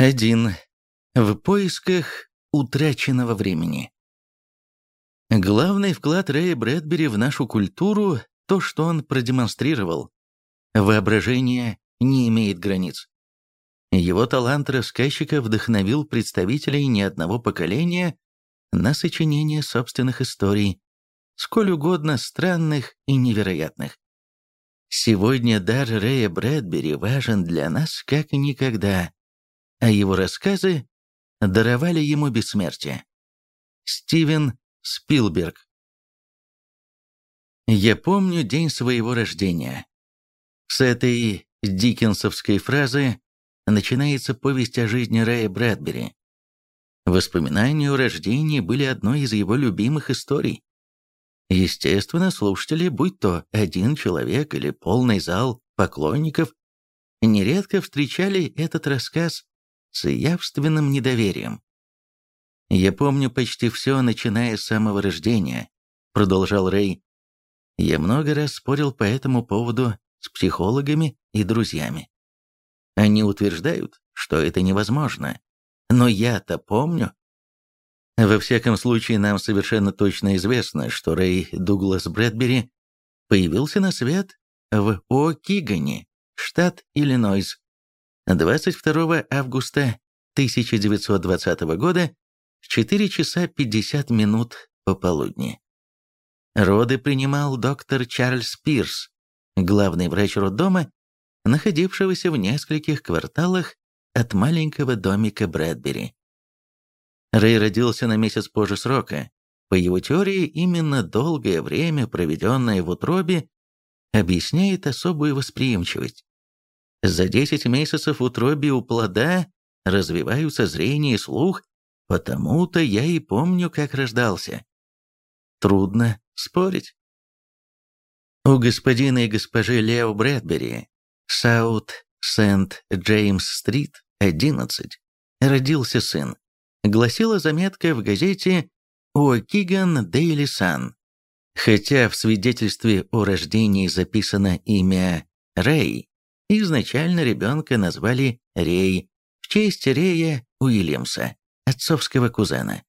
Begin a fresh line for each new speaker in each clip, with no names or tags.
1. В поисках утраченного времени. Главный вклад Рэя Брэдбери в нашу культуру – то, что он продемонстрировал. Воображение не имеет границ. Его талант рассказчика вдохновил представителей не одного поколения на сочинение собственных историй, сколь угодно странных и невероятных. Сегодня дар Рэя Брэдбери важен для нас как никогда а его рассказы даровали ему бессмертие. Стивен Спилберг «Я помню день своего рождения». С этой диккенсовской фразы начинается повесть о жизни Рэя Брэдбери. Воспоминания о рождении были одной из его любимых историй. Естественно, слушатели, будь то один человек или полный зал поклонников, нередко встречали этот рассказ с явственным недоверием. «Я помню почти все, начиная с самого рождения», — продолжал Рэй. «Я много раз спорил по этому поводу с психологами и друзьями. Они утверждают, что это невозможно. Но я-то помню. Во всяком случае, нам совершенно точно известно, что Рэй Дуглас Брэдбери появился на свет в О'Кигане, штат Иллинойс, 22 августа 1920 года в 4 часа 50 минут пополудни. Роды принимал доктор Чарльз Пирс, главный врач роддома, находившегося в нескольких кварталах от маленького домика Брэдбери. Рэй родился на месяц позже срока. По его теории, именно долгое время, проведенное в утробе, объясняет особую восприимчивость. За 10 месяцев в утробе у плода развиваются зрение и слух, потому-то я и помню, как рождался. Трудно спорить. У господина и госпожи Лео Брэдбери, Саут Сент-Джеймс-стрит, 11, родился сын. Гласила заметка в газете «Уокиган Дейли Сан». Хотя в свидетельстве о рождении записано имя Рэй, Изначально ребенка назвали Рей в честь Рея Уильямса, отцовского кузена.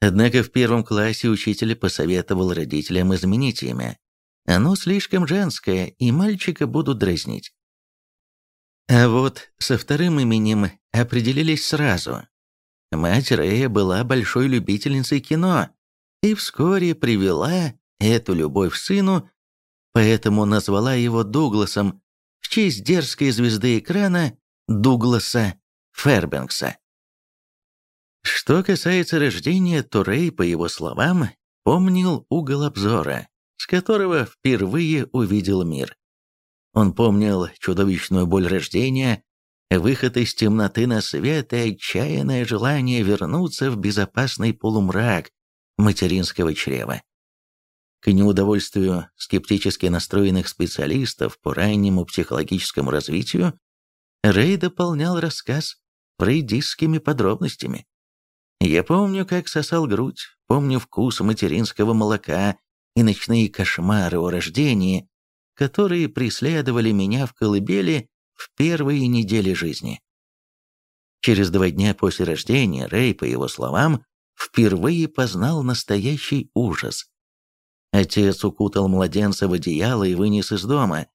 Однако в первом классе учитель посоветовал родителям изменить имя. Оно слишком женское, и мальчика будут дразнить. А вот со вторым именем определились сразу. Мать Рэя была большой любительницей кино и вскоре привела эту любовь сыну, поэтому назвала его Дугласом, в честь дерзкой звезды экрана Дугласа Фербенкса. Что касается рождения, то Рэй, по его словам, помнил угол обзора, с которого впервые увидел мир. Он помнил чудовищную боль рождения, выход из темноты на свет и отчаянное желание вернуться в безопасный полумрак материнского чрева. К неудовольствию скептически настроенных специалистов по раннему психологическому развитию, Рэй дополнял рассказ фрейдистскими подробностями. Я помню, как сосал грудь, помню вкус материнского молока и ночные кошмары о рождении, которые преследовали меня в колыбели в первые недели жизни. Через два дня после рождения Рэй, по его словам, впервые познал настоящий ужас. Отец укутал младенца в одеяло и вынес из дома.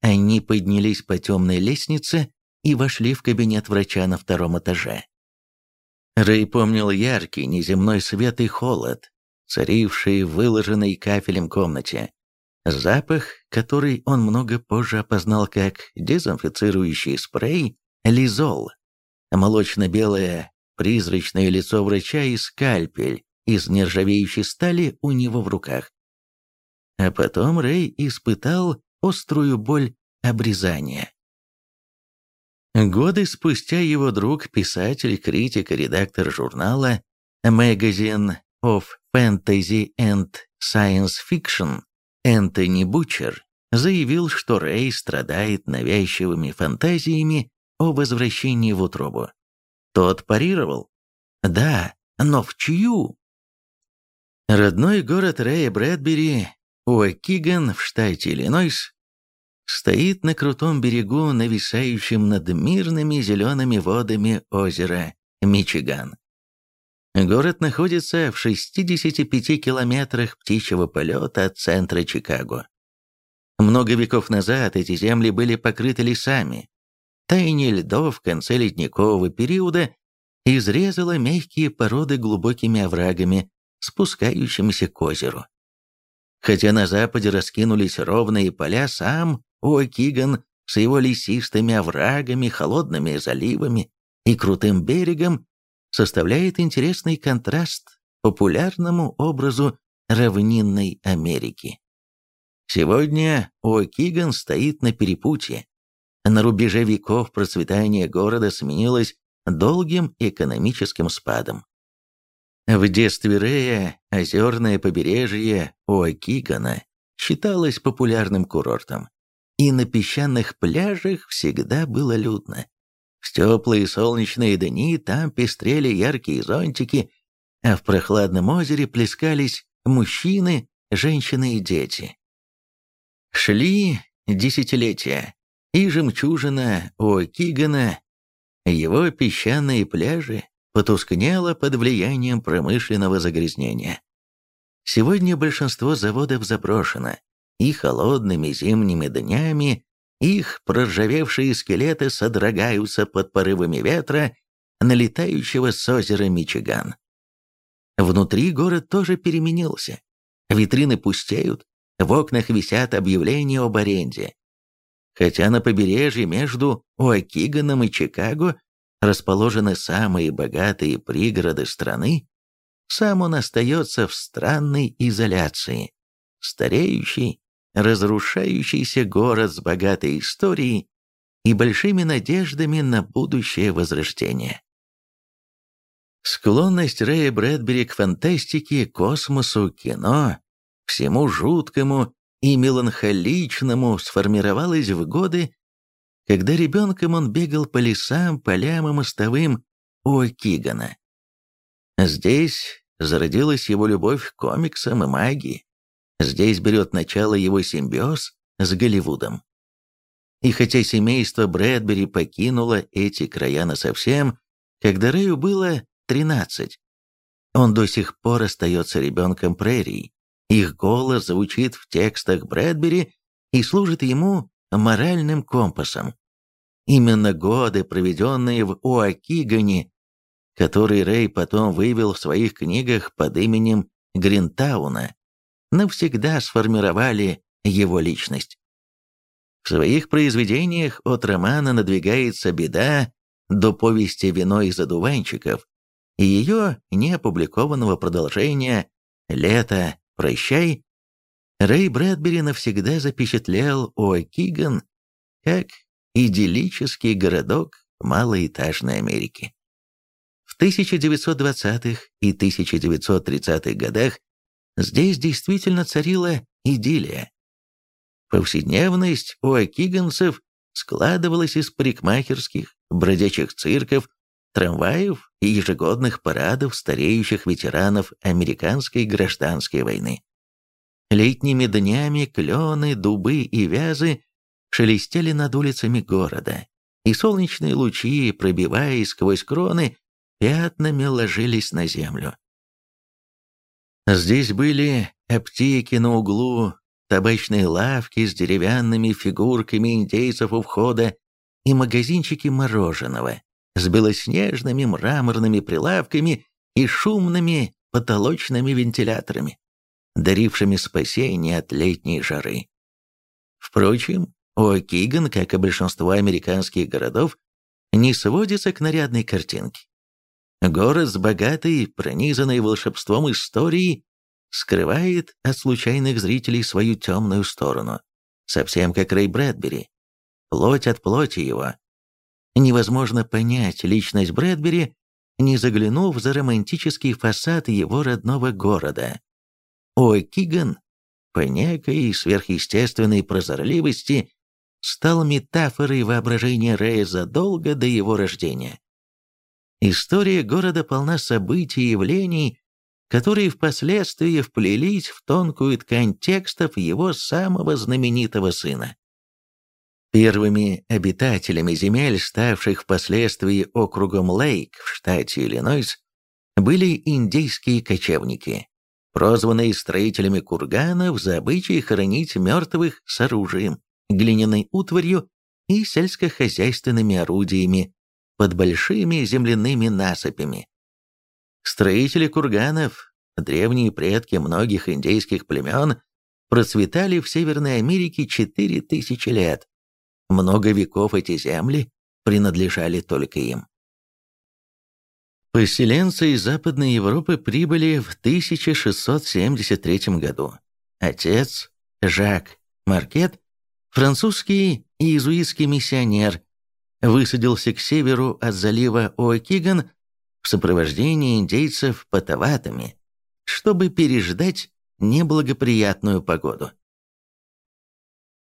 Они поднялись по темной лестнице и вошли в кабинет врача на втором этаже. Рэй помнил яркий неземной свет и холод, царивший в выложенной кафелем комнате. Запах, который он много позже опознал как дезинфицирующий спрей, лизол. Молочно-белое призрачное лицо врача и скальпель из нержавеющей стали у него в руках. А потом Рэй испытал острую боль обрезания. Годы спустя его друг, писатель, критик и редактор журнала Magazine of Fantasy and Science Fiction Энтони Бучер заявил, что Рэй страдает навязчивыми фантазиями о возвращении в утробу. Тот парировал. «Да, но в чью?» Родной город Рэя Брэдбери Уокиган в штате Иллинойс стоит на крутом берегу, нависающем над мирными зелеными водами озера Мичиган. Город находится в 65 километрах птичьего полета от центра Чикаго. Много веков назад эти земли были покрыты лесами. Таяние льдов в конце ледникового периода изрезало мягкие породы глубокими оврагами, спускающимися к озеру. Хотя на западе раскинулись ровные поля, сам Уокиган с его лесистыми оврагами, холодными заливами и крутым берегом составляет интересный контраст популярному образу равнинной Америки. Сегодня Уокиган стоит на перепутье. На рубеже веков процветание города сменилось долгим экономическим спадом. В детстве Рея озерное побережье Уокигана считалось популярным курортом, и на песчаных пляжах всегда было людно. В теплые солнечные дни там пестрели яркие зонтики, а в прохладном озере плескались мужчины, женщины и дети. Шли десятилетия, и жемчужина Уокигана, его песчаные пляжи, потускнела под влиянием промышленного загрязнения. Сегодня большинство заводов заброшено, и холодными зимними днями их проржавевшие скелеты содрогаются под порывами ветра, налетающего с озера Мичиган. Внутри город тоже переменился. Витрины пустеют, в окнах висят объявления об аренде. Хотя на побережье между Уакиганом и Чикаго расположены самые богатые пригороды страны, сам он остается в странной изоляции. Стареющий, разрушающийся город с богатой историей и большими надеждами на будущее возрождение. Склонность Рэя Брэдбери к фантастике, космосу, кино, всему жуткому и меланхоличному сформировалась в годы, когда ребенком он бегал по лесам, полям и мостовым у Кигана. Здесь зародилась его любовь к комиксам и магии. Здесь берет начало его симбиоз с Голливудом. И хотя семейство Брэдбери покинуло эти края насовсем, когда Рэю было 13, он до сих пор остается ребенком прерий. Их голос звучит в текстах Брэдбери и служит ему моральным компасом. Именно годы, проведенные в Уакигане, который Рэй потом вывел в своих книгах под именем Гринтауна, навсегда сформировали его личность. В своих произведениях от романа «Надвигается беда» до повести «Вино из одуванчиков» и ее неопубликованного продолжения «Лето, прощай», Рэй Брэдбери навсегда запечатлел О'Киган как идиллический городок малоэтажной Америки. В 1920-х и 1930-х годах здесь действительно царила идиллия. Повседневность у окиганцев складывалась из парикмахерских, бродячих цирков, трамваев и ежегодных парадов стареющих ветеранов американской гражданской войны. Летними днями клены, дубы и вязы шелестели над улицами города, и солнечные лучи, пробиваясь сквозь кроны, пятнами ложились на землю. Здесь были аптеки на углу, табачные лавки с деревянными фигурками индейцев у входа и магазинчики мороженого с белоснежными мраморными прилавками и шумными потолочными вентиляторами, дарившими спасение от летней жары. Впрочем, О'Киган, как и большинство американских городов, не сводится к нарядной картинке. Город с богатой, пронизанной волшебством историей скрывает от случайных зрителей свою темную сторону, совсем как Рэй Брэдбери. Плоть от плоти его. Невозможно понять личность Брэдбери, не заглянув за романтический фасад его родного города. О'Киган, по некой сверхъестественной прозорливости, стал метафорой воображения Рэя задолго до его рождения. История города полна событий и явлений, которые впоследствии вплелись в тонкую ткань текстов его самого знаменитого сына. Первыми обитателями земель, ставших впоследствии округом Лейк в штате Иллинойс, были индейские кочевники, прозванные строителями курганов за обычай хоронить мертвых с оружием, глиняной утварью и сельскохозяйственными орудиями под большими земляными насыпями. Строители курганов, древние предки многих индейских племен, процветали в Северной Америке 4000 лет. Много веков эти земли принадлежали только им. Поселенцы из Западной Европы прибыли в 1673 году. Отец, Жак Маркет, французский иезуитский миссионер, высадился к северу от залива О'Киган в сопровождении индейцев патаватами, чтобы переждать неблагоприятную погоду.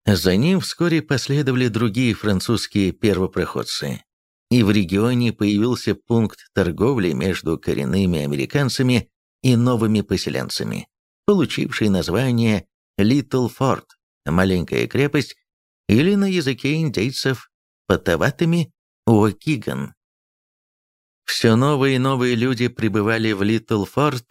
За ним вскоре последовали другие французские первопроходцы, и в регионе появился пункт торговли между коренными американцами и новыми поселенцами, получивший название Литл Форт, маленькая крепость, или на языке индейцев Потаватыми Уокиган. Все новые и новые люди прибывали в Литл Форт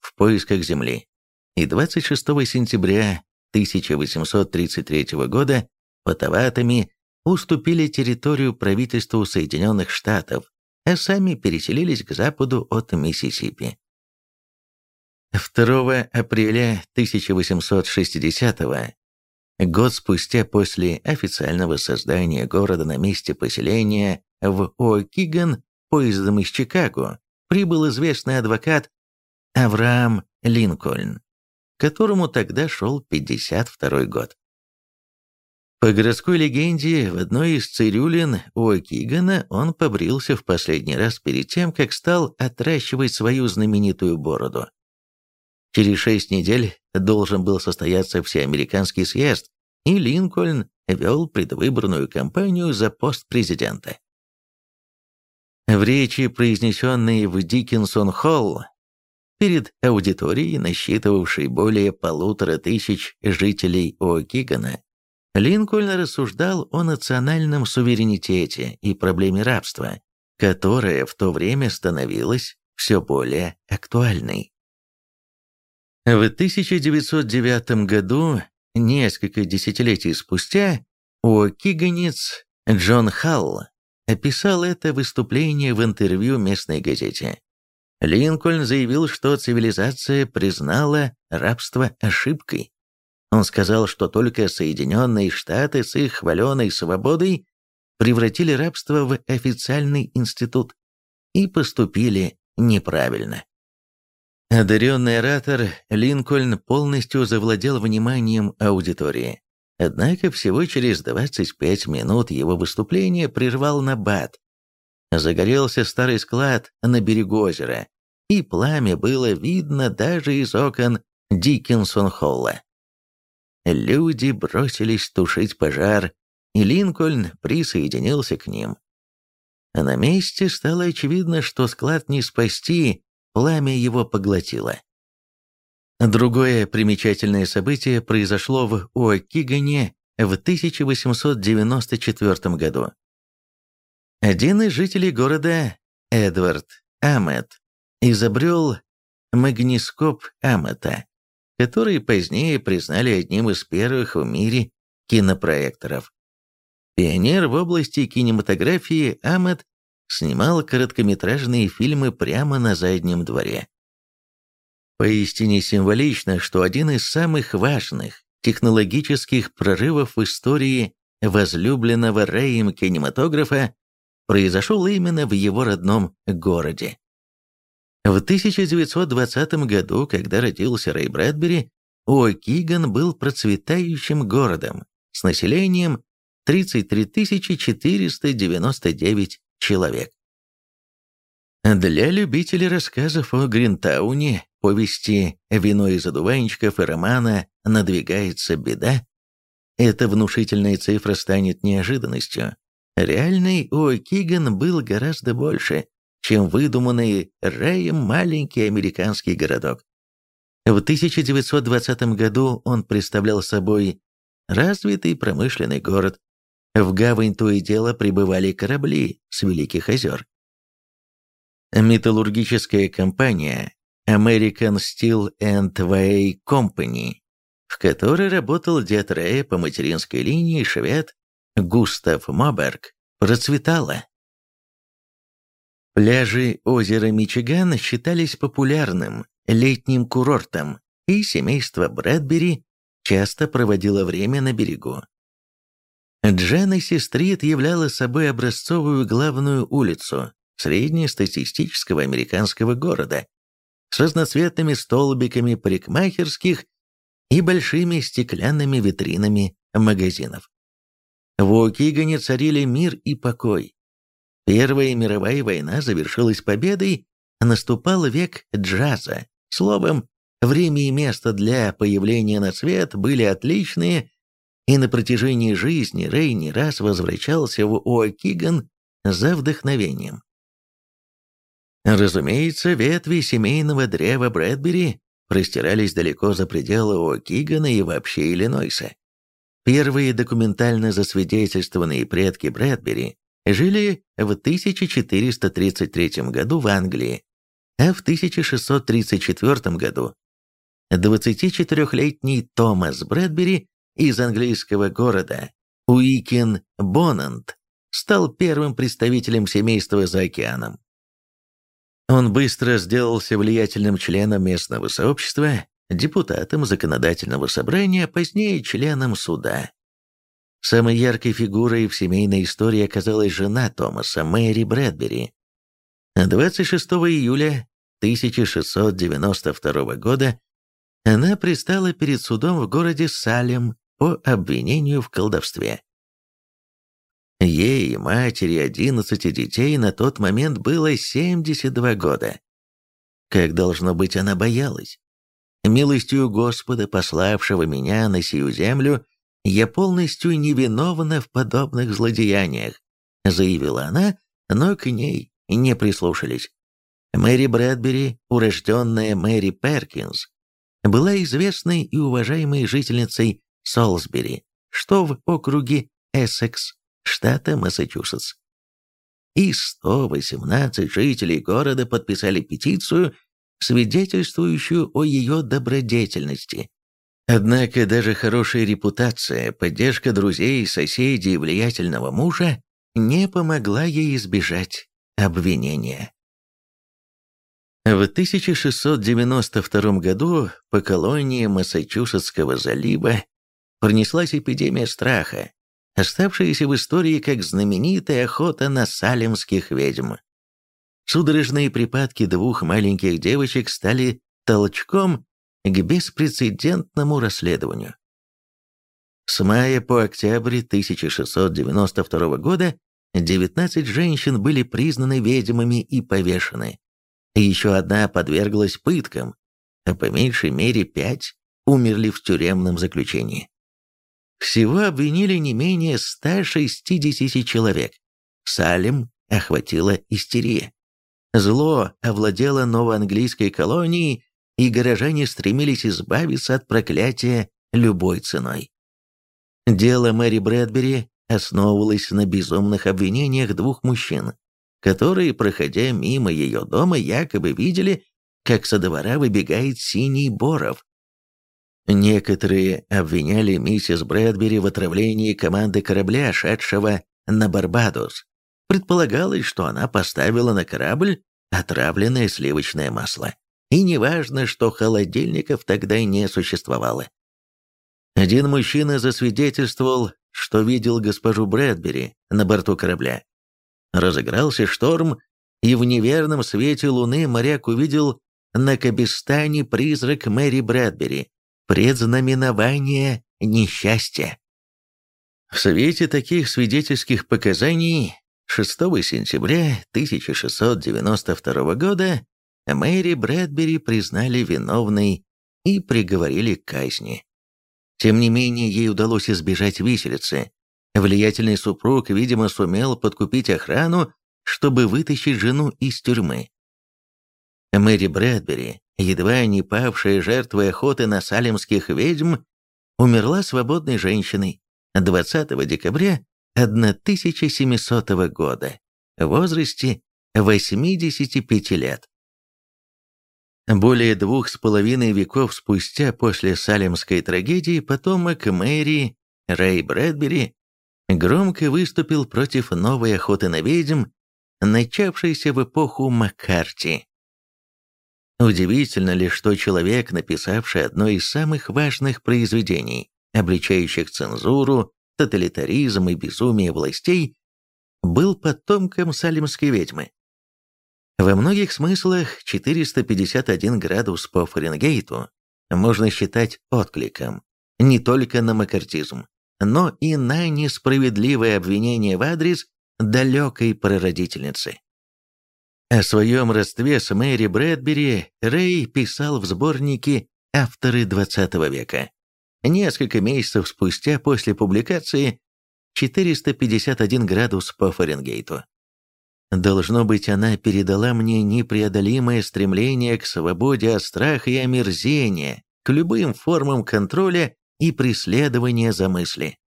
в поисках земли, и 26 сентября 1833 года Потаватами уступили территорию правительству Соединенных Штатов, а сами переселились к западу от Миссисипи. 2 апреля 1860 год спустя после официального создания города на месте поселения в О'Киган поездом из Чикаго, прибыл известный адвокат Авраам Линкольн, которому тогда шел 52 год. По городской легенде, в одной из цирюлин у Кигана он побрился в последний раз перед тем, как стал отращивать свою знаменитую бороду. Через шесть недель должен был состояться всеамериканский съезд, и Линкольн вел предвыборную кампанию за пост президента. В речи, произнесенной в Диккенсон-Холл, перед аудиторией, насчитывавшей более полутора тысяч жителей О'Кигана, Линкольн рассуждал о национальном суверенитете и проблеме рабства, которая в то время становилась все более актуальной. В 1909 году, несколько десятилетий спустя, О'Киганец Джон Халл описал это выступление в интервью местной газете. Линкольн заявил, что цивилизация признала рабство ошибкой. Он сказал, что только Соединенные Штаты с их хваленой свободой превратили рабство в официальный институт и поступили неправильно. Одаренный оратор Линкольн полностью завладел вниманием аудитории. Однако всего через 25 минут его выступление прервал набат. Загорелся старый склад на берегу озера, и пламя было видно даже из окон Диккенсон-Холла. Люди бросились тушить пожар, и Линкольн присоединился к ним. На месте стало очевидно, что склад не спасти, пламя его поглотило. Другое примечательное событие произошло в Уокигане в 1894 году. Один из жителей города, Эдвард Амет, изобрел магнископ Амета, который позднее признали одним из первых в мире кинопроекторов. Пионер в области кинематографии Амет снимал короткометражные фильмы прямо на заднем дворе. Поистине символично, что один из самых важных технологических прорывов в истории возлюбленного Рэем кинематографа произошел именно в его родном городе. В 1920 году, когда родился Рэй Брэдбери, О'Киган был процветающим городом с населением 33 499 человек. Для любителей рассказов о Гринтауне, повести «Вино из одуванчиков» и романа «Надвигается беда», эта внушительная цифра станет неожиданностью. Реальный О'Киган был гораздо больше, чем выдуманный Рэем маленький американский городок. В 1920 году он представлял собой развитый промышленный город, В гавань то и дело прибывали корабли с Великих озер. Металлургическая компания American Steel and Way Company, в которой работал дед Рэя по материнской линии швед Густав Моберг, процветала. Пляжи озера Мичиган считались популярным летним курортом, и семейство Брэдбери часто проводило время на берегу. Дженнесси-стрит являла собой образцовую главную улицу среднестатистического американского города с разноцветными столбиками парикмахерских и большими стеклянными витринами магазинов. В Окигане царили мир и покой. Первая мировая война завершилась победой, наступал век джаза. Словом, время и место для появления на свет были отличные, и на протяжении жизни Рэй не раз возвращался в О'Киган за вдохновением. Разумеется, ветви семейного древа Брэдбери простирались далеко за пределы О'Кигана и вообще Иллинойса. Первые документально засвидетельствованные предки Брэдбери жили в 1433 году в Англии, а в 1634 году 24-летний Томас Брэдбери из английского города Уикин-Бонант стал первым представителем семейства за океаном. Он быстро сделался влиятельным членом местного сообщества, депутатом законодательного собрания, позднее членом суда. Самой яркой фигурой в семейной истории оказалась жена Томаса, Мэри Брэдбери. 26 июля 1692 года она пристала перед судом в городе Салем по обвинению в колдовстве. Ей, матери 11 детей, на тот момент было 72 года. Как должно быть, она боялась. «Милостью Господа, пославшего меня на сию землю, я полностью невиновна в подобных злодеяниях», заявила она, но к ней не прислушались. Мэри Брэдбери, урожденная Мэри Перкинс, была известной и уважаемой жительницей Солсбери, что в округе Эссекс, штата Массачусетс. И 118 жителей города подписали петицию, свидетельствующую о ее добродетельности. Однако даже хорошая репутация, поддержка друзей, соседей и влиятельного мужа не помогла ей избежать обвинения. В 1692 году по колонии Массачусетского залива пронеслась эпидемия страха, оставшаяся в истории как знаменитая охота на салемских ведьм. Судорожные припадки двух маленьких девочек стали толчком к беспрецедентному расследованию. С мая по октябрь 1692 года 19 женщин были признаны ведьмами и повешены. Еще одна подверглась пыткам, а по меньшей мере пять умерли в тюремном заключении. Всего обвинили не менее 160 человек. Салем охватила истерия. Зло овладело новоанглийской колонией, и горожане стремились избавиться от проклятия любой ценой. Дело Мэри Брэдбери основывалось на безумных обвинениях двух мужчин, которые, проходя мимо ее дома, якобы видели, как со двора выбегает синий боров. Некоторые обвиняли миссис Брэдбери в отравлении команды корабля, шедшего на Барбадос. Предполагалось, что она поставила на корабль отравленное сливочное масло. И неважно, что холодильников тогда не существовало. Один мужчина засвидетельствовал, что видел госпожу Брэдбери на борту корабля, Разыгрался шторм, и в неверном свете луны моряк увидел на Кабистане призрак Мэри Брэдбери, предзнаменование несчастья. В свете таких свидетельских показаний 6 сентября 1692 года Мэри Брэдбери признали виновной и приговорили к казни. Тем не менее, ей удалось избежать виселицы, Влиятельный супруг, видимо, сумел подкупить охрану, чтобы вытащить жену из тюрьмы. Мэри Брэдбери, едва не павшая жертвой охоты на салемских ведьм, умерла свободной женщиной 20 декабря 1700 года в возрасте 85 лет. Более двух с половиной веков спустя после Салемской трагедии потомок Мэри Рэй Брэдбери громко выступил против новой охоты на ведьм, начавшейся в эпоху Маккарти. Удивительно ли, что человек, написавший одно из самых важных произведений, обличающих цензуру, тоталитаризм и безумие властей, был потомком салимской ведьмы. Во многих смыслах 451 градус по Фаренгейту можно считать откликом не только на макартизм, но и на несправедливое обвинение в адрес далекой прародительницы. О своем родстве с Мэри Брэдбери Рэй писал в сборнике «Авторы XX века». Несколько месяцев спустя после публикации 451 градус по Фаренгейту. Должно быть, она передала мне непреодолимое стремление к свободе от страха и омерзения, к любым формам контроля и преследования за мысли.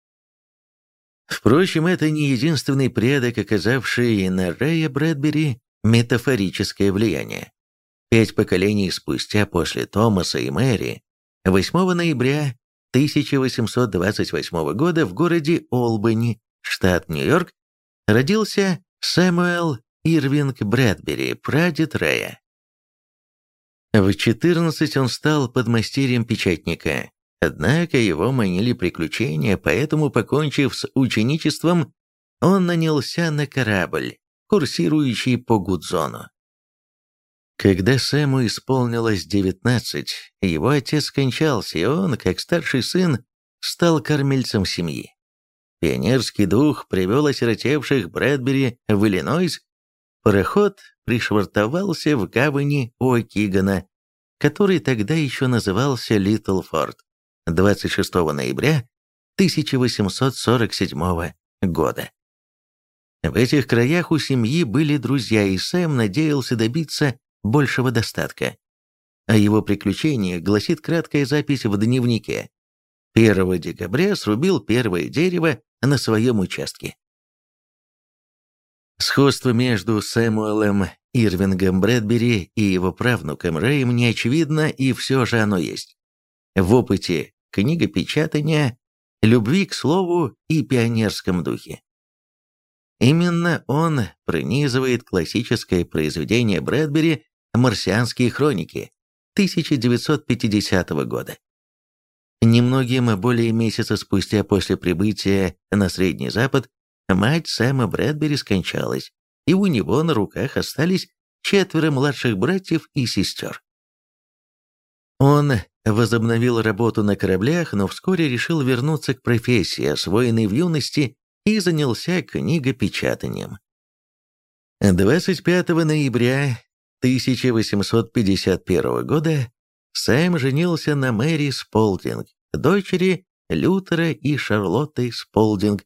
Впрочем, это не единственный предок, оказавший на Рэя Брэдбери метафорическое влияние. Пять поколений спустя после Томаса и Мэри, 8 ноября 1828 года в городе Олбани, штат Нью-Йорк, родился Сэмюэл Ирвинг Брэдбери, прадед Рэя. В 14 он стал подмастерьем печатника, однако его манили приключения, поэтому, покончив с ученичеством, он нанялся на корабль, курсирующий по Гудзону. Когда Сэму исполнилось 19, его отец скончался, и он, как старший сын, стал кормильцем семьи. Пионерский дух привел осиротевших Брэдбери в Иллинойс. Пароход пришвартовался в гавани О'Кигана, который тогда еще назывался Литлфорд, 26 ноября 1847 года. В этих краях у семьи были друзья, и Сэм надеялся добиться большего достатка. О его приключениях гласит краткая запись в дневнике. 1 декабря срубил первое дерево на своем участке. Сходство между Сэмуэлем Ирвингом Брэдбери и его правнуком Рэем не очевидно, и все же оно есть. В опыте книгопечатания, любви к слову и пионерском духе. Именно он пронизывает классическое произведение Брэдбери «Марсианские хроники» 1950 года. Немногим более месяца спустя после прибытия на Средний Запад мать Сэма Брэдбери скончалась, и у него на руках остались четверо младших братьев и сестер. Он возобновил работу на кораблях, но вскоре решил вернуться к профессии, освоенной в юности, и занялся книгопечатанием. 25 ноября 1851 года Сэм женился на Мэри Сполдинг, дочери Лютера и Шарлотты Сполдинг.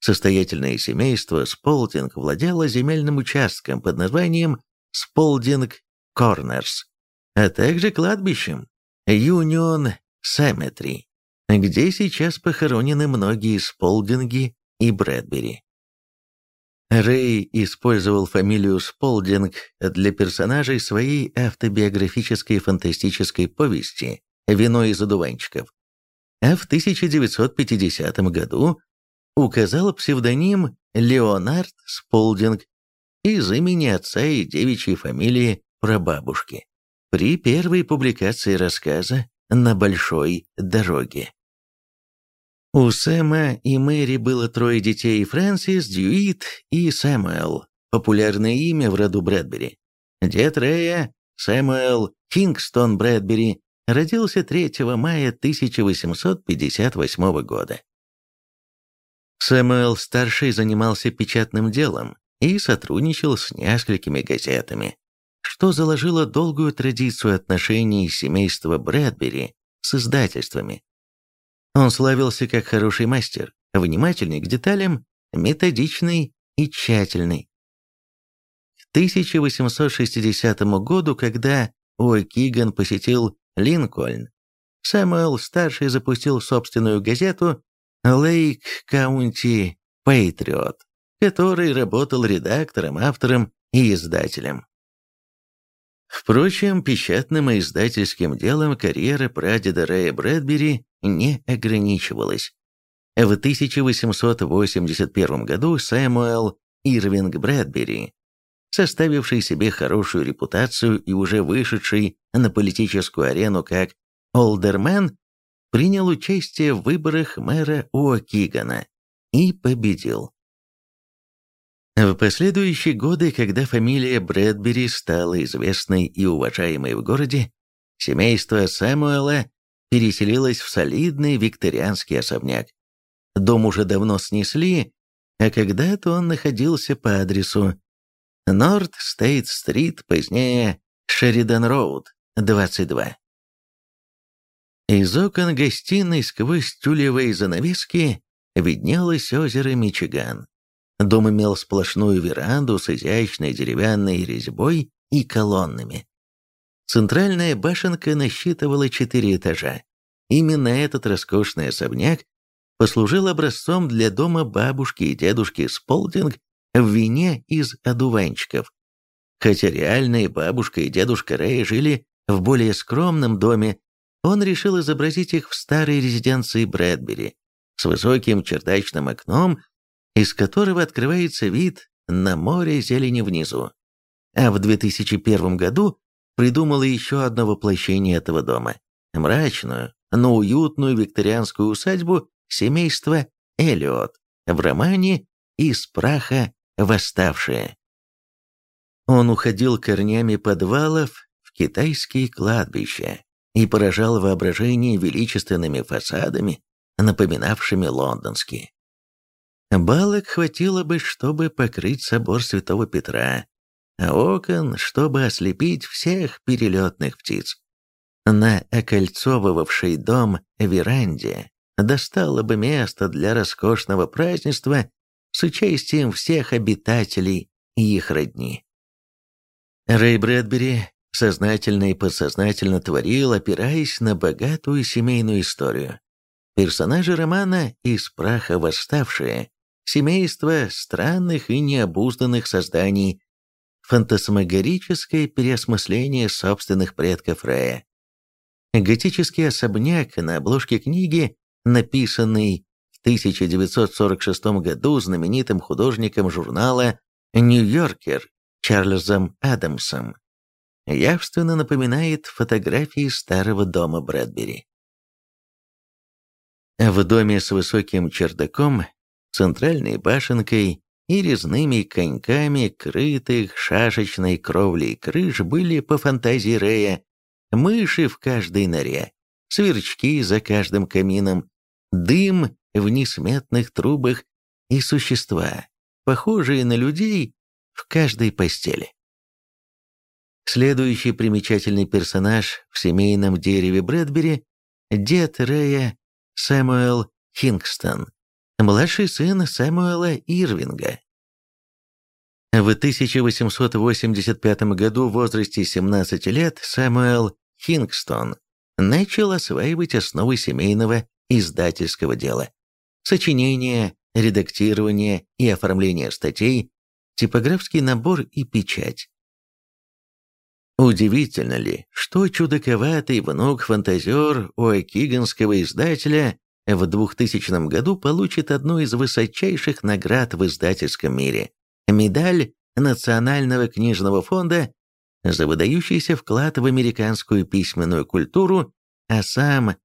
Состоятельное семейство Сполдинг владело земельным участком под названием Сполдинг Корнерс, а также кладбищем Юнион Cemetery, где сейчас похоронены многие Сполдинги и Брэдбери. Рэй использовал фамилию Сполдинг для персонажей своей автобиографической фантастической повести «Вино из одуванчиков», а в 1950 году указал псевдоним Леонард Сполдинг из имени отца и девичьей фамилии прабабушки при первой публикации рассказа «На большой дороге». У Сэма и Мэри было трое детей Фрэнсис, Дьюит и Сэмюэл, популярное имя в роду Брэдбери. Дед Рэя, Сэмюэл Кингстон Брэдбери, родился 3 мая 1858 года. Сэмюэл старший занимался печатным делом и сотрудничал с несколькими газетами, что заложило долгую традицию отношений семейства Брэдбери с издательствами. Он славился как хороший мастер, внимательный к деталям, методичный и тщательный. К 1860 году, когда О'Киган посетил Линкольн, Сэмюэл-старший запустил собственную газету Lake County «Патриот», который работал редактором, автором и издателем. Впрочем, печатным и издательским делом карьера прадеда Рэя Брэдбери не ограничивалась. В 1881 году Сэмуэл Ирвинг Брэдбери, составивший себе хорошую репутацию и уже вышедший на политическую арену как олдермен, принял участие в выборах мэра Уокигана и победил. В последующие годы, когда фамилия Брэдбери стала известной и уважаемой в городе, семейство Сэмуэла переселилось в солидный викторианский особняк. Дом уже давно снесли, а когда-то он находился по адресу Норт Стейт-стрит, позднее Шеридан-роуд, 22. Из окон гостиной сквозь тюлевые занавески виднелось озеро Мичиган. Дом имел сплошную веранду с изящной деревянной резьбой и колоннами. Центральная башенка насчитывала четыре этажа. Именно этот роскошный особняк послужил образцом для дома бабушки и дедушки Сполдинг в вине из одуванчиков. Хотя реальные бабушка и дедушка Рэя жили в более скромном доме, он решил изобразить их в старой резиденции Брэдбери с высоким чердачным окном из которого открывается вид на море зелени внизу. А в 2001 году придумала еще одно воплощение этого дома – мрачную, но уютную викторианскую усадьбу семейства Эллиот в романе «Из праха восставшие». Он уходил корнями подвалов в китайские кладбища и поражал воображение величественными фасадами, напоминавшими лондонские. Балок хватило бы, чтобы покрыть собор Святого Петра, а окон, чтобы ослепить всех перелетных птиц. На окольцовывавшей дом веранде достало бы место для роскошного празднества с участием всех обитателей и их родни. Рэй Брэдбери сознательно и подсознательно творил, опираясь на богатую семейную историю. Персонажи романа «Из праха восставшие» семейство странных и необузданных созданий, фантасмагорическое переосмысление собственных предков Рэя. Готический особняк на обложке книги, написанный в 1946 году знаменитым художником журнала «Нью-Йоркер» Чарльзом Адамсом, явственно напоминает фотографии старого дома Брэдбери. В доме с высоким чердаком центральной башенкой и резными коньками крытых шашечной кровлей крыш были по фантазии Рея мыши в каждой норе, сверчки за каждым камином, дым в несметных трубах и существа, похожие на людей в каждой постели. Следующий примечательный персонаж в семейном дереве Брэдбери – дед Рэя Сэмуэл Хингстон, младший сын Сэмуэла Ирвинга. В 1885 году в возрасте 17 лет Сэмуэл Хингстон начал осваивать основы семейного издательского дела. Сочинение, редактирование и оформление статей, типографский набор и печать. Удивительно ли, что чудаковатый внук-фантазер окиганского издателя в 2000 году получит одну из высочайших наград в издательском мире – медаль Национального книжного фонда за выдающийся вклад в американскую письменную культуру, а сам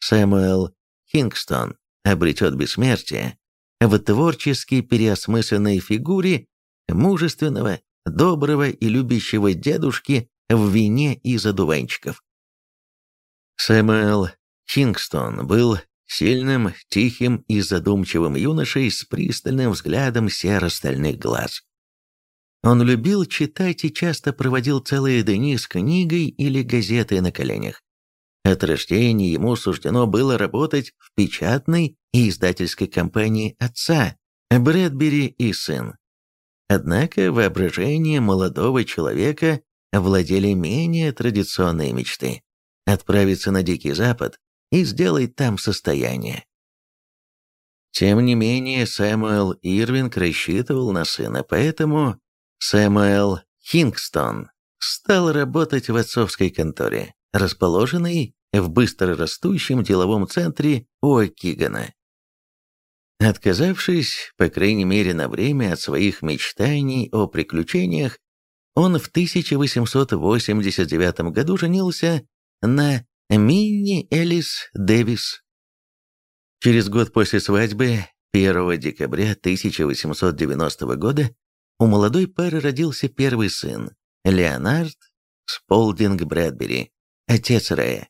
Сэмюэл Хингстон обретет бессмертие в творчески переосмысленной фигуре мужественного, доброго и любящего дедушки в вине из одуванчиков. Сэмюэл Хингстон был сильным, тихим и задумчивым юношей с пристальным взглядом серо-стальных глаз. Он любил читать и часто проводил целые дни с книгой или газетой на коленях. От рождения ему суждено было работать в печатной и издательской компании отца, Брэдбери и сын. Однако воображение молодого человека владели менее традиционные мечты – отправиться на Дикий Запад и сделать там состояние. Тем не менее, Сэмюэл Ирвинг рассчитывал на сына, поэтому Сэмюэл Хингстон стал работать в отцовской конторе, расположенной в быстро растущем деловом центре О'Кигана. Отказавшись, по крайней мере на время, от своих мечтаний о приключениях, он в 1889 году женился на Минни Элис Дэвис. Через год после свадьбы, 1 декабря 1890 года, у молодой пары родился первый сын, Леонард Сполдинг Брэдбери, отец Рэя.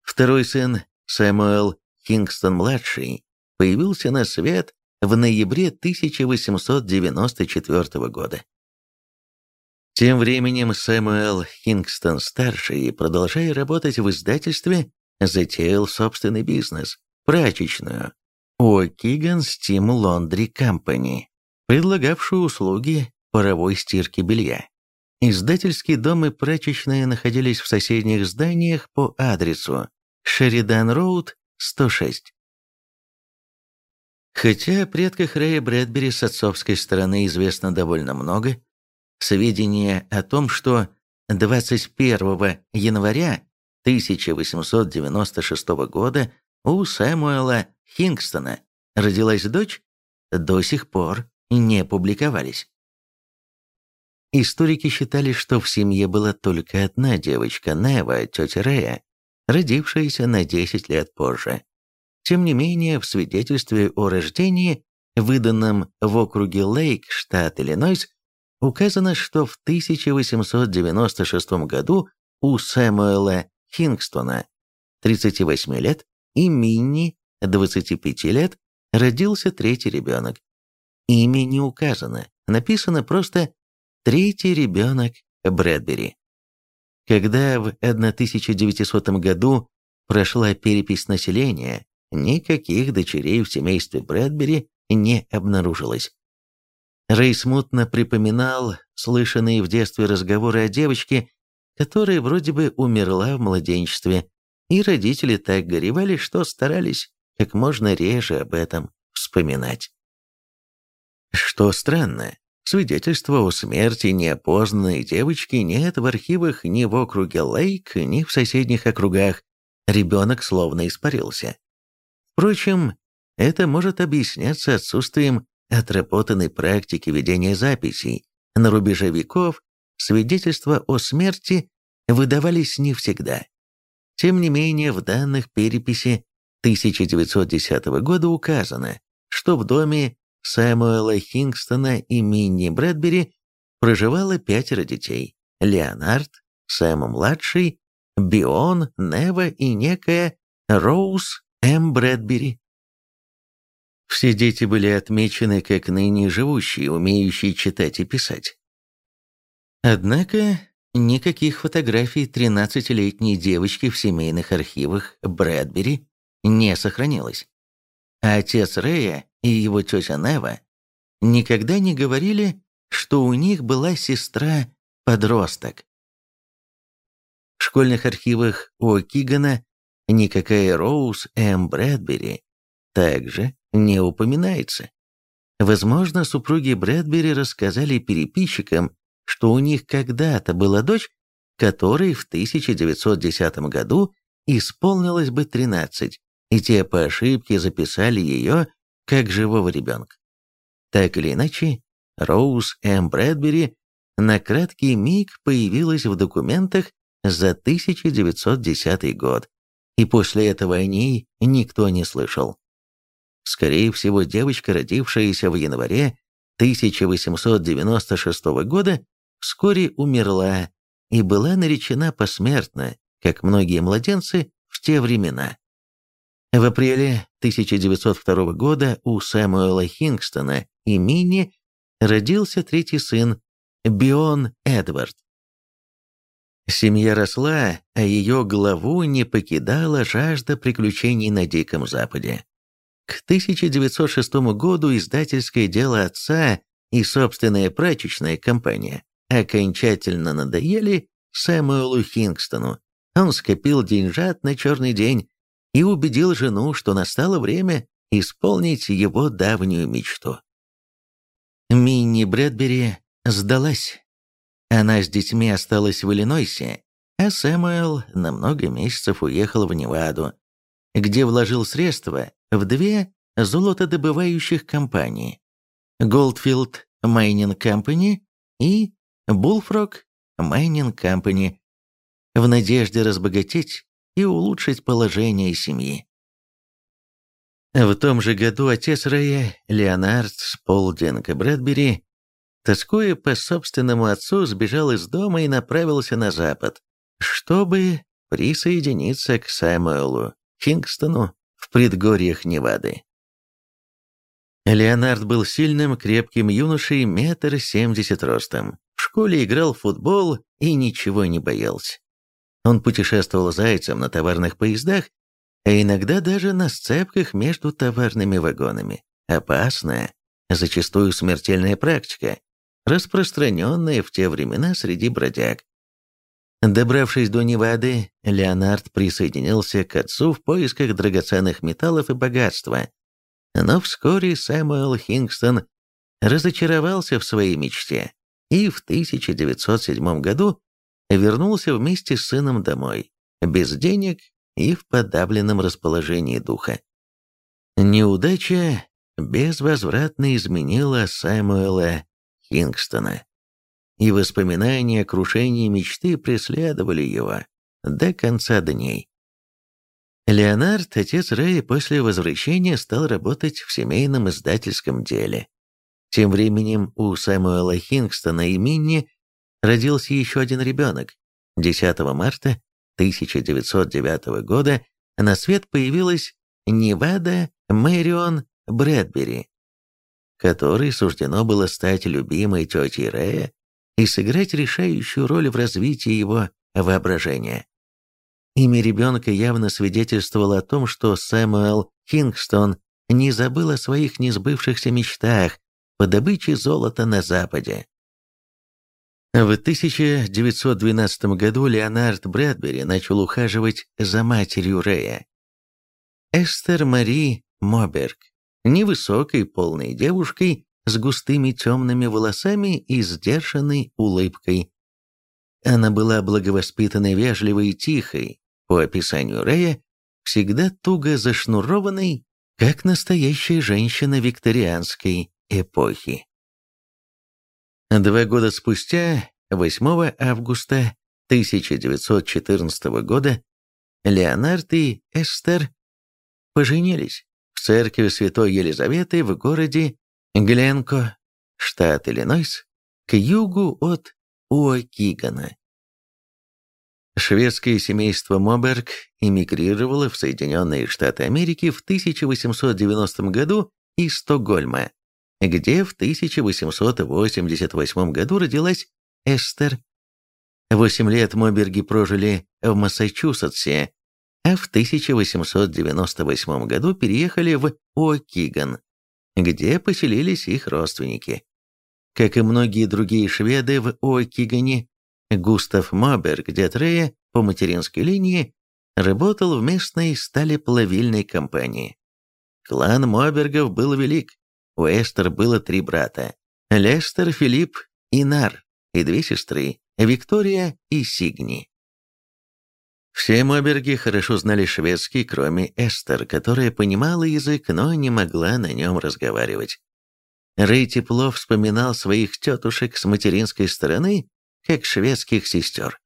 Второй сын, Сэмуэл Кингстон-младший, появился на свет в ноябре 1894 года. Тем временем Сэмуэл Кингстон-старший, продолжая работать в издательстве, затеял собственный бизнес – прачечную О'Киган Стим Лондри Компани, предлагавшую услуги паровой стирки белья. Издательский дом и прачечная находились в соседних зданиях по адресу Шеридан-Роуд, 106. Хотя о предках Рэя Брэдбери с отцовской стороны известно довольно много, сведения о том, что 21 января 1896 года у Сэмуэла Хингстона родилась дочь, до сих пор не публиковались. Историки считали, что в семье была только одна девочка, Нева, тетя Рея, родившаяся на 10 лет позже. Тем не менее, в свидетельстве о рождении, выданном в округе Лейк, штат Иллинойс, указано, что в 1896 году у Сэмуэла Хингстона, 38 лет, и Минни, 25 лет, родился третий ребенок. Имя не указано, написано просто Третий ребенок Брэдбери. Когда в 1900 году прошла перепись населения, никаких дочерей в семействе Брэдбери не обнаружилось. Рэй смутно припоминал слышанные в детстве разговоры о девочке, которая вроде бы умерла в младенчестве, и родители так горевали, что старались как можно реже об этом вспоминать. Что странно, Свидетельства о смерти неопознанной девочки нет в архивах ни в округе Лейк, ни в соседних округах. Ребенок словно испарился. Впрочем, это может объясняться отсутствием отработанной практики ведения записей. На рубеже веков свидетельства о смерти выдавались не всегда. Тем не менее, в данных переписи 1910 года указано, что в доме Сэмуэла Хингстона и Минни Брэдбери проживало пятеро детей. Леонард, Сэм-младший, Бион, Нева и некая Роуз М. Брэдбери. Все дети были отмечены как ныне живущие, умеющие читать и писать. Однако никаких фотографий 13-летней девочки в семейных архивах Брэдбери не сохранилось. А отец Рэя и его тетя Нева никогда не говорили, что у них была сестра-подросток. В школьных архивах у Кигана никакая Роуз М. Брэдбери также не упоминается. Возможно, супруги Брэдбери рассказали переписчикам, что у них когда-то была дочь, которой в 1910 году исполнилось бы 13, и те по ошибке записали ее как живого ребенка. Так или иначе, Роуз М. Брэдбери на краткий миг появилась в документах за 1910 год, и после этого о ней никто не слышал. Скорее всего, девочка, родившаяся в январе 1896 года, вскоре умерла и была наречена посмертно, как многие младенцы в те времена. В апреле 1902 года у Сэмуэла Хингстона и Минни родился третий сын, Бион Эдвард. Семья росла, а ее главу не покидала жажда приключений на Диком Западе. К 1906 году издательское дело отца и собственная прачечная компания окончательно надоели Сэмуэлу Хингстону. Он скопил деньжат на черный день и убедил жену, что настало время исполнить его давнюю мечту. Минни Брэдбери сдалась. Она с детьми осталась в Иллинойсе, а Сэмюэл на много месяцев уехал в Неваду, где вложил средства в две золотодобывающих компании – Goldfield Mining Company и Bullfrog Mining Company в надежде разбогатеть и улучшить положение семьи. В том же году отец Рэя, Леонард Сполдинг Брэдбери, тоскуя по собственному отцу, сбежал из дома и направился на запад, чтобы присоединиться к Сэмуэлу Кингстону в предгорьях Невады. Леонард был сильным, крепким юношей, метр семьдесят ростом. В школе играл в футбол и ничего не боялся. Он путешествовал зайцем на товарных поездах, а иногда даже на сцепках между товарными вагонами. Опасная, зачастую смертельная практика, распространенная в те времена среди бродяг. Добравшись до Невады, Леонард присоединился к отцу в поисках драгоценных металлов и богатства. Но вскоре Сэмюэл Хингстон разочаровался в своей мечте и в 1907 году вернулся вместе с сыном домой, без денег и в подавленном расположении духа. Неудача безвозвратно изменила Сэмуэла Хингстона и воспоминания о крушении мечты преследовали его до конца дней. Леонард, отец Рэя, после возвращения стал работать в семейном издательском деле. Тем временем у Сэмуэла Хингстона и Минни родился еще один ребенок. 10 марта 1909 года на свет появилась Невада Мэрион Брэдбери, которой суждено было стать любимой тетей Рэя и сыграть решающую роль в развитии его воображения. Имя ребенка явно свидетельствовало о том, что Сэмюэл Кингстон не забыл о своих несбывшихся мечтах по добыче золота на Западе. В 1912 году Леонард Брэдбери начал ухаживать за матерью Рэя. Эстер Мари Моберг, невысокой полной девушкой, с густыми темными волосами и сдержанной улыбкой. Она была благовоспитанной, вежливой и тихой, по описанию Рэя, всегда туго зашнурованной, как настоящая женщина викторианской эпохи. Два года спустя, 8 августа 1914 года, Леонард и Эстер поженились в церкви Святой Елизаветы в городе Гленко, штат Иллинойс, к югу от Уокигана. Шведское семейство Моберг эмигрировало в Соединенные Штаты Америки в 1890 году из Стокгольма, где в 1888 году родилась Эстер. Восемь лет Моберги прожили в Массачусетсе, а в 1898 году переехали в О'Киган, где поселились их родственники. Как и многие другие шведы в Окигане, Густав Моберг Детрея по материнской линии работал в местной сталеплавильной компании. Клан Мобергов был велик. У Эстер было три брата – Лестер, Филипп и Нар, и две сестры – Виктория и Сигни. Все Моберги хорошо знали шведский, кроме Эстер, которая понимала язык, но не могла на нем разговаривать. Рэй тепло вспоминал своих тетушек с материнской стороны, как шведских сестер.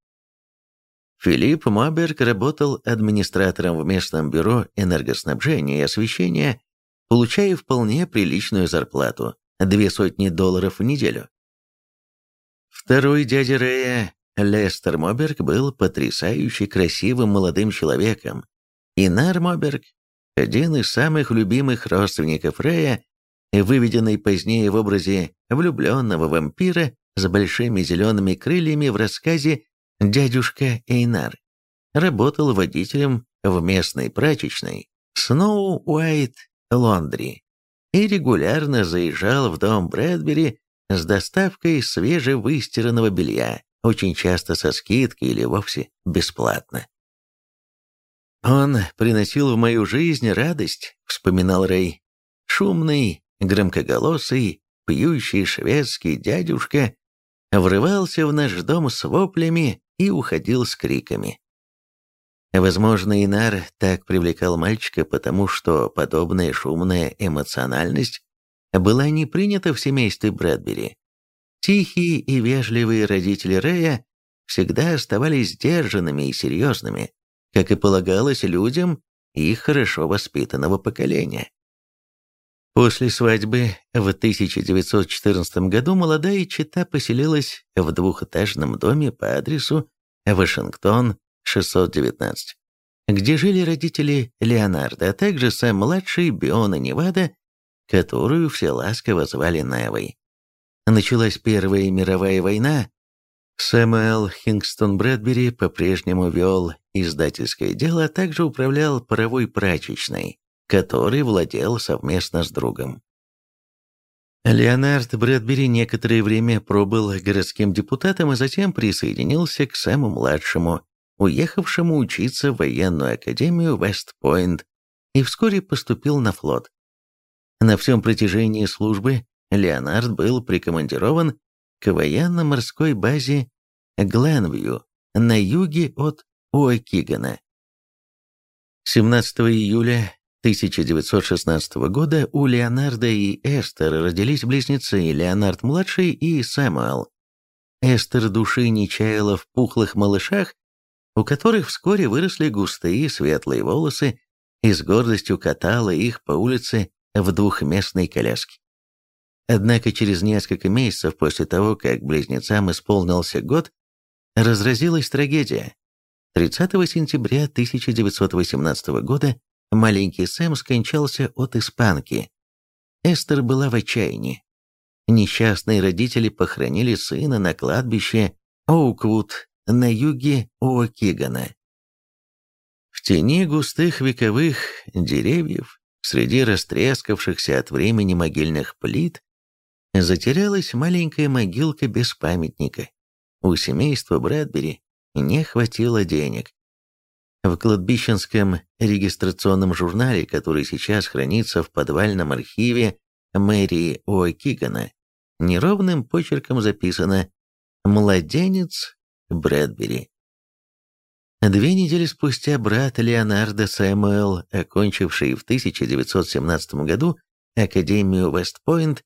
Филипп Моберг работал администратором в местном бюро энергоснабжения и освещения, получая вполне приличную зарплату – две сотни долларов в неделю. Второй дядя Рэя, Лестер Моберг был потрясающе красивым молодым человеком. И Нар Моберг, один из самых любимых родственников Рэя, выведенный позднее в образе влюбленного вампира с большими зелеными крыльями в рассказе «Дядюшка Эйнар», работал водителем в местной прачечной Snow White Laundry и регулярно заезжал в дом Брэдбери с доставкой свежевыстиранного белья очень часто со скидкой или вовсе бесплатно. «Он приносил в мою жизнь радость», — вспоминал Рэй. «Шумный, громкоголосый, пьющий шведский дядюшка врывался в наш дом с воплями и уходил с криками. Возможно, Инар так привлекал мальчика, потому что подобная шумная эмоциональность была не принята в семействе Брэдбери. Тихие и вежливые родители Рэя всегда оставались сдержанными и серьезными, как и полагалось людям их хорошо воспитанного поколения. После свадьбы в 1914 году молодая чита поселилась в двухэтажном доме по адресу Вашингтон, 619, где жили родители Леонардо, а также сам младший Биона Невада, которую все ласково звали Невой. Началась Первая мировая война. Сэмюэл Хингстон Брэдбери по-прежнему вел издательское дело, а также управлял паровой прачечной который владел совместно с другом. Леонард Брэдбери некоторое время пробыл городским депутатом, а затем присоединился к самому младшему, уехавшему учиться в военную академию Вест-Пойнт, и вскоре поступил на флот. На всем протяжении службы Леонард был прикомандирован к военно-морской базе Гленвью на юге от Уокигана. 17 июля 1916 года у Леонарда и Эстер родились близнецы Леонард-младший и Сэмюэл. Эстер души не чаяла в пухлых малышах, у которых вскоре выросли густые светлые волосы и с гордостью катала их по улице в двухместной коляске. Однако через несколько месяцев после того, как близнецам исполнился год, разразилась трагедия. 30 сентября 1918 года Маленький Сэм скончался от испанки. Эстер была в отчаянии. Несчастные родители похоронили сына на кладбище Оуквуд на юге О'Кигана. В тени густых вековых деревьев, среди растрескавшихся от времени могильных плит, затерялась маленькая могилка без памятника. У семейства Брэдбери не хватило денег. В кладбищенском регистрационном журнале, который сейчас хранится в подвальном архиве мэрии О'Кигана, неровным почерком записано «Младенец Брэдбери». Две недели спустя брат Леонардо Сэмуэл, окончивший в 1917 году Академию Вестпойнт,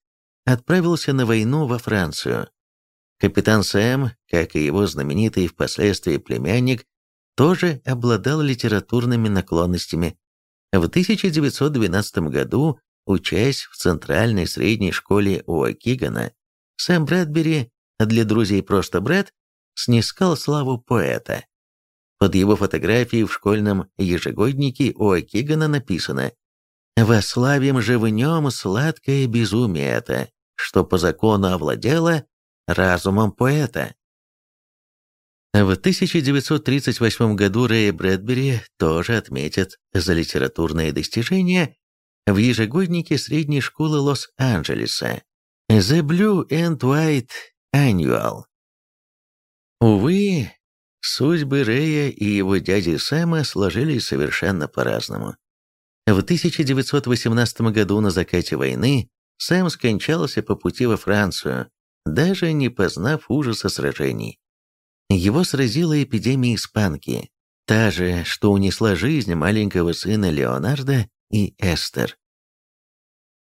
отправился на войну во Францию. Капитан Сэм, как и его знаменитый впоследствии племянник, тоже обладал литературными наклонностями. В 1912 году, учась в Центральной средней школе Уокигана, Сэм Брэдбери, для друзей просто Брэд, снискал славу поэта. Под его фотографией в школьном ежегоднике Уокигана написано «Вославим же в нем сладкое безумие это, что по закону овладело разумом поэта». В 1938 году Рэя Брэдбери тоже отметят за литературные достижения в ежегоднике средней школы Лос-Анджелеса «The Blue and White Annual». Увы, судьбы Рэя и его дяди Сэма сложились совершенно по-разному. В 1918 году на закате войны Сэм скончался по пути во Францию, даже не познав ужаса сражений. Его сразила эпидемия испанки, та же, что унесла жизнь маленького сына Леонардо и Эстер.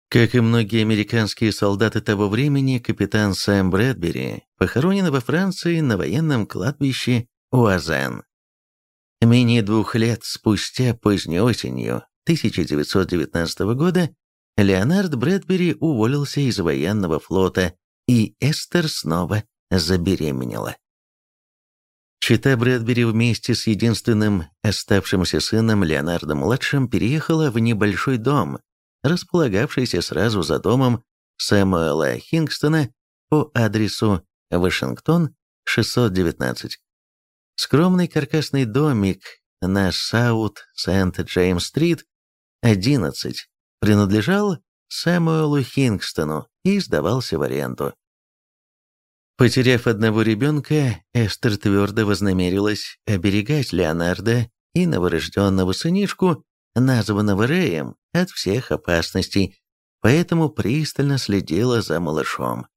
Как и многие американские солдаты того времени, капитан Сэм Брэдбери похоронен во Франции на военном кладбище Уазен. Менее двух лет спустя, поздней осенью 1919 года, Леонард Брэдбери уволился из военного флота, и Эстер снова забеременела. Чита Брэдбери вместе с единственным оставшимся сыном Леонардо-младшим переехала в небольшой дом, располагавшийся сразу за домом Сэмуэла Хингстона по адресу Вашингтон, 619. Скромный каркасный домик на Саут-Сент-Джеймс-стрит, 11, принадлежал Сэмуэлу Хингстону и сдавался в аренду. Потеряв одного ребенка, Эстер твердо вознамерилась оберегать Леонардо и новорожденного сынишку, названного Рэем, от всех опасностей, поэтому пристально следила за малышом.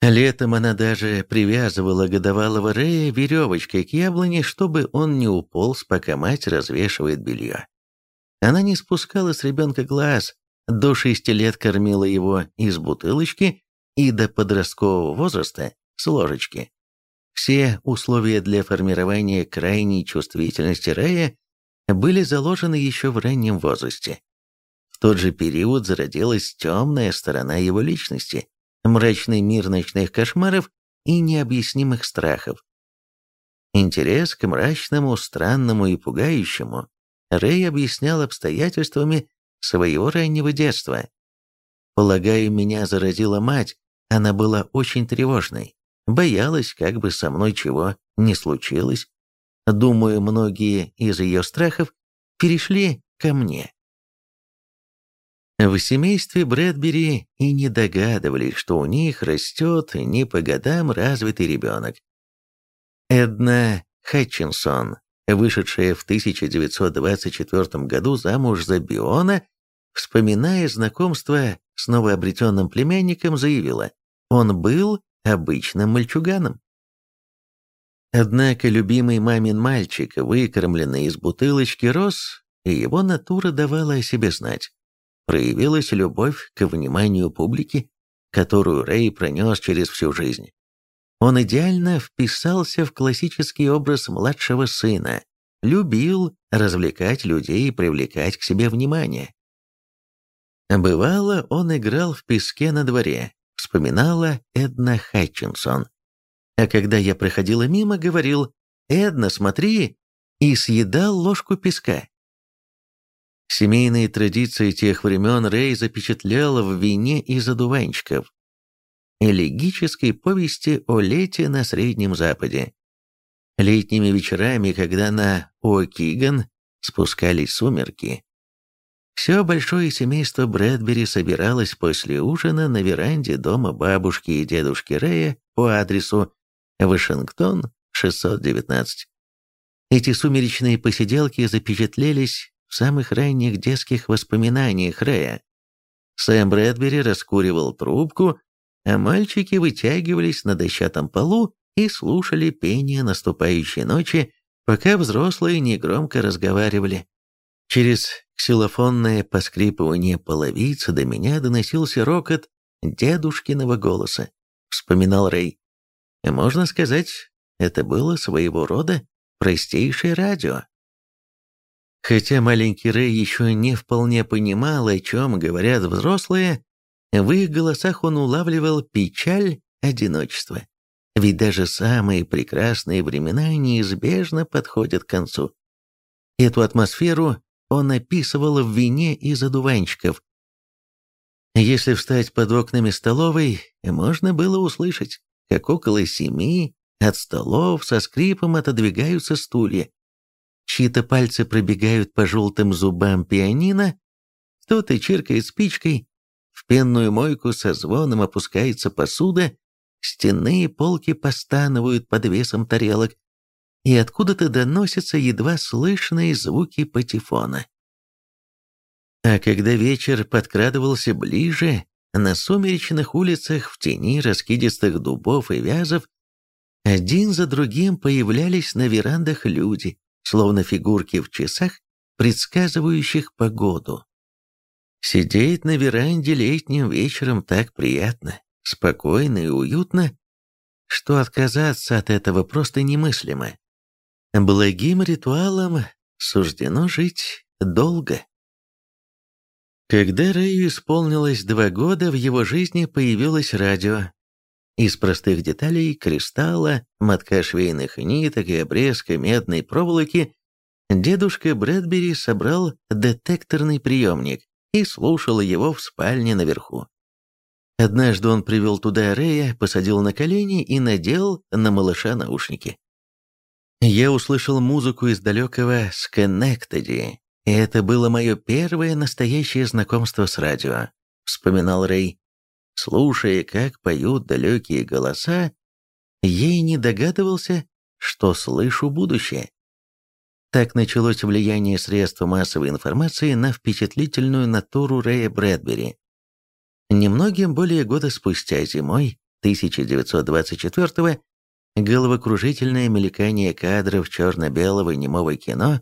Летом она даже привязывала годовалого Рэя веревочкой к яблоне, чтобы он не уполз, пока мать развешивает белье. Она не спускала с ребенка глаз, до шести лет кормила его из бутылочки и до подросткового возраста с ложечки. Все условия для формирования крайней чувствительности Рэя были заложены еще в раннем возрасте. В тот же период зародилась темная сторона его личности, мрачный мир ночных кошмаров и необъяснимых страхов. Интерес к мрачному, странному и пугающему Рэй объяснял обстоятельствами своего раннего детства. Полагаю, меня заразила мать, она была очень тревожной, боялась, как бы со мной чего не случилось. Думаю, многие из ее страхов перешли ко мне. В семействе Брэдбери и не догадывались, что у них растет не по годам развитый ребенок. Эдна Хатчинсон, вышедшая в 1924 году замуж за Биона, вспоминая знакомство с новообретенным племянником, заявила, он был обычным мальчуганом. Однако любимый мамин мальчик, выкормленный из бутылочки, рос, и его натура давала о себе знать проявилась любовь к вниманию публики, которую Рэй пронес через всю жизнь. Он идеально вписался в классический образ младшего сына, любил развлекать людей и привлекать к себе внимание. Бывало, он играл в песке на дворе, вспоминала Эдна Хатчинсон. А когда я проходила мимо, говорил «Эдна, смотри!» и съедал ложку песка. Семейные традиции тех времен Рэй запечатлял в вине из одуванчиков. Элегической повести о лете на Среднем Западе. Летними вечерами, когда на О'Киган спускались сумерки, все большое семейство Брэдбери собиралось после ужина на веранде дома бабушки и дедушки Рэя по адресу Вашингтон, 619. Эти сумеречные посиделки запечатлелись в самых ранних детских воспоминаниях Рэя. Сэм Брэдбери раскуривал трубку, а мальчики вытягивались на дощатом полу и слушали пение наступающей ночи, пока взрослые негромко разговаривали. Через ксилофонное поскрипывание половицы до меня доносился рокот дедушкиного голоса, вспоминал Рэй. Можно сказать, это было своего рода простейшее радио. Хотя маленький Рэй еще не вполне понимал, о чем говорят взрослые, в их голосах он улавливал печаль одиночества. Ведь даже самые прекрасные времена неизбежно подходят к концу. Эту атмосферу он описывал в вине из одуванчиков. Если встать под окнами столовой, можно было услышать, как около семи от столов со скрипом отодвигаются стулья, Чьи-то пальцы пробегают по желтым зубам пианино, кто-то чиркает спичкой, в пенную мойку со звоном опускается посуда, стены и полки постанывают под весом тарелок, и откуда-то доносятся едва слышные звуки патефона. А когда вечер подкрадывался ближе, на сумеречных улицах в тени раскидистых дубов и вязов один за другим появлялись на верандах люди, словно фигурки в часах, предсказывающих погоду. Сидеть на веранде летним вечером так приятно, спокойно и уютно, что отказаться от этого просто немыслимо. Благим ритуалом суждено жить долго. Когда Рэю исполнилось два года, в его жизни появилось радио, из простых деталей кристалла, мотка швейных ниток и обрезка медной проволоки дедушка Брэдбери собрал детекторный приемник и слушал его в спальне наверху. Однажды он привел туда Рэя, посадил на колени и надел на малыша наушники. Я услышал музыку из далекого Скеннектеди, и это было мое первое настоящее знакомство с радио, вспоминал Рэй. Слушая, как поют далекие голоса, и не догадывался, что слышу будущее. Так началось влияние средств массовой информации на впечатлительную натуру Рэя Брэдбери. Немногим более года спустя, зимой 1924 головокружительное мелькание кадров черно-белого немого кино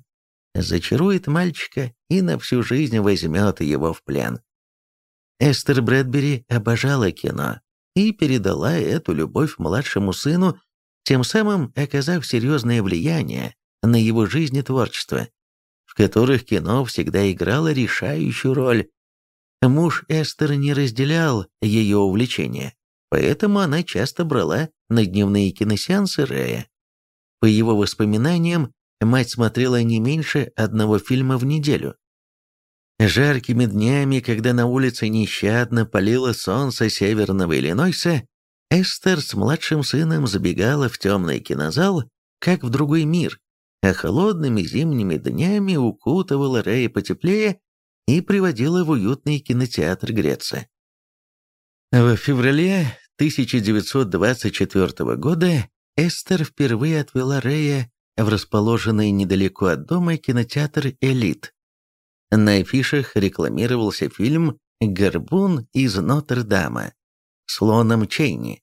зачарует мальчика и на всю жизнь возьмет его в плен. Эстер Брэдбери обожала кино и передала эту любовь младшему сыну, тем самым оказав серьезное влияние на его жизнь и творчество, в которых кино всегда играло решающую роль. Муж Эстер не разделял ее увлечения, поэтому она часто брала на дневные киносеансы Рэя. По его воспоминаниям, мать смотрела не меньше одного фильма в неделю. Жаркими днями, когда на улице нещадно палило солнце северного Иллинойса, Эстер с младшим сыном забегала в темный кинозал, как в другой мир, а холодными зимними днями укутывала Рэя потеплее и приводила в уютный кинотеатр Греца. В феврале 1924 года Эстер впервые отвела Рэя в расположенный недалеко от дома кинотеатр «Элит». На афишах рекламировался фильм «Горбун из Нотр-Дама» с Лоном Чейни.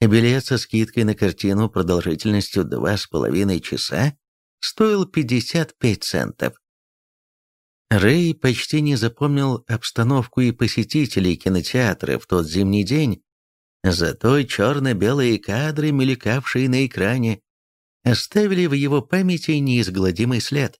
Билет со скидкой на картину продолжительностью два с половиной часа стоил 55 центов. Рэй почти не запомнил обстановку и посетителей кинотеатра в тот зимний день, зато черно-белые кадры, мелькавшие на экране, оставили в его памяти неизгладимый след.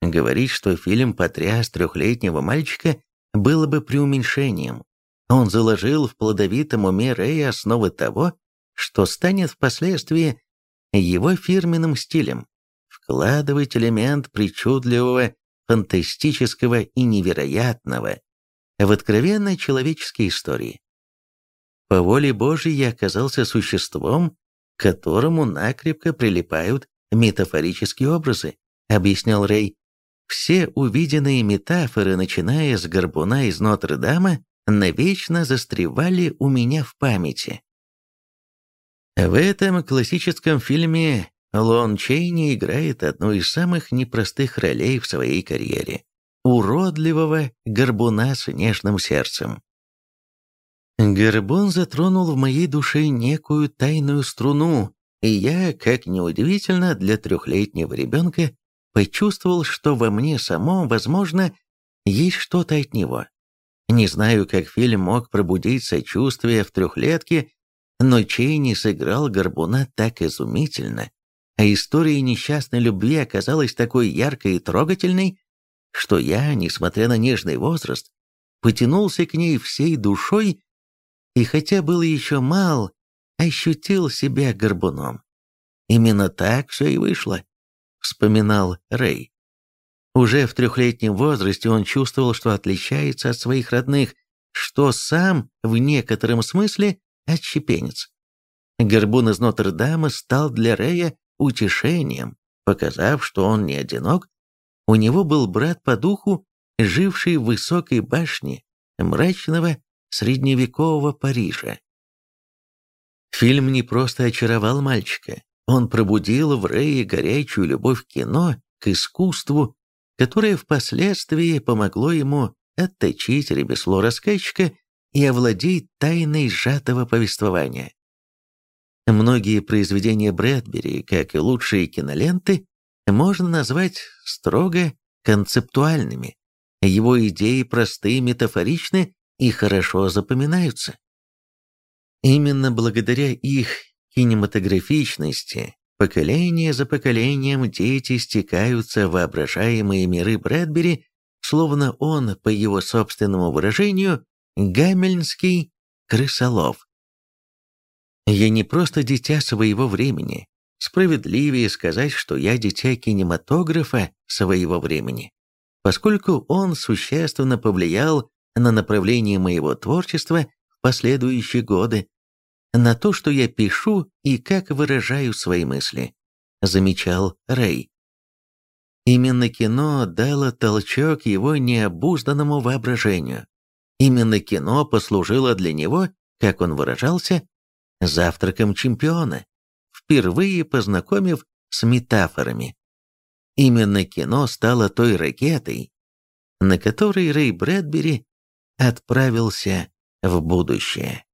Говорить, что фильм потряс трехлетнего мальчика, было бы преуменьшением. Он заложил в плодовитом уме Рэя основы того, что станет впоследствии его фирменным стилем вкладывать элемент причудливого, фантастического и невероятного в откровенно человеческие истории. По воле Божьей я оказался существом, к которому накрепко прилипают метафорические образы, объяснял Рэй. Все увиденные метафоры, начиная с горбуна из Нотр-Дама, навечно застревали у меня в памяти. В этом классическом фильме Лон Чейни играет одну из самых непростых ролей в своей карьере – уродливого горбуна с нежным сердцем. Горбун затронул в моей душе некую тайную струну, и я, как неудивительно для трехлетнего ребенка, почувствовал, что во мне самом, возможно, есть что-то от него. Не знаю, как фильм мог пробудить сочувствие в трехлетке, но Чейни сыграл Горбуна так изумительно, а история несчастной любви оказалась такой яркой и трогательной, что я, несмотря на нежный возраст, потянулся к ней всей душой и хотя был еще мал, ощутил себя горбуном. Именно так все и вышло, вспоминал Рэй. Уже в трехлетнем возрасте он чувствовал, что отличается от своих родных, что сам, в некотором смысле, отщепенец. Горбун из Нотр-Дама стал для Рэя утешением, показав, что он не одинок. У него был брат по духу, живший в высокой башне мрачного средневекового Парижа. Фильм не просто очаровал мальчика, он пробудил в Рее горячую любовь к кино, к искусству, которое впоследствии помогло ему отточить ремесло рассказчика и овладеть тайной сжатого повествования. Многие произведения Брэдбери, как и лучшие киноленты, можно назвать строго концептуальными. Его идеи просты, метафоричны и хорошо запоминаются. Именно благодаря их кинематографичности поколение за поколением дети стекаются в воображаемые миры Брэдбери, словно он, по его собственному выражению, гамельнский крысолов. Я не просто дитя своего времени. Справедливее сказать, что я дитя кинематографа своего времени, поскольку он существенно повлиял на направление моего творчества в последующие годы, на то, что я пишу и как выражаю свои мысли, замечал Рэй. Именно кино дало толчок его необузданному воображению. Именно кино послужило для него, как он выражался, завтраком чемпиона, впервые познакомив с метафорами. Именно кино стало той ракетой, на которой Рэй Брэдбери отправился в будущее.